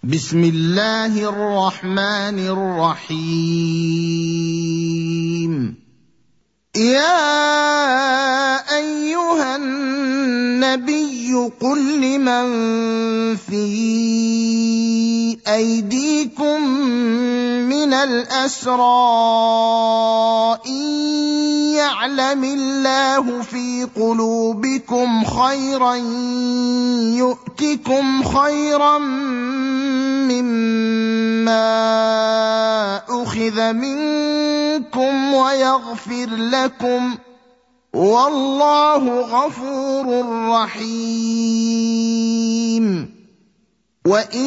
بسم الله الرحمن الرحيم. يا أيها النبي قل لمن في أيديكم من الأسرى إن يعلم الله في قلوبكم خيرا يؤتكم خيرا مما أخذ منكم ويغفر لكم والله غفور رحيم. وإن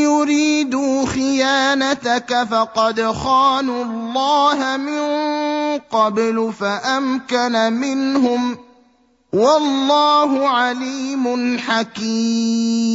يريدوا خيانتك فقد خانوا الله من قبل فأمكن منهم والله عليم حكيم.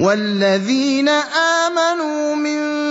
والذين آمنوا من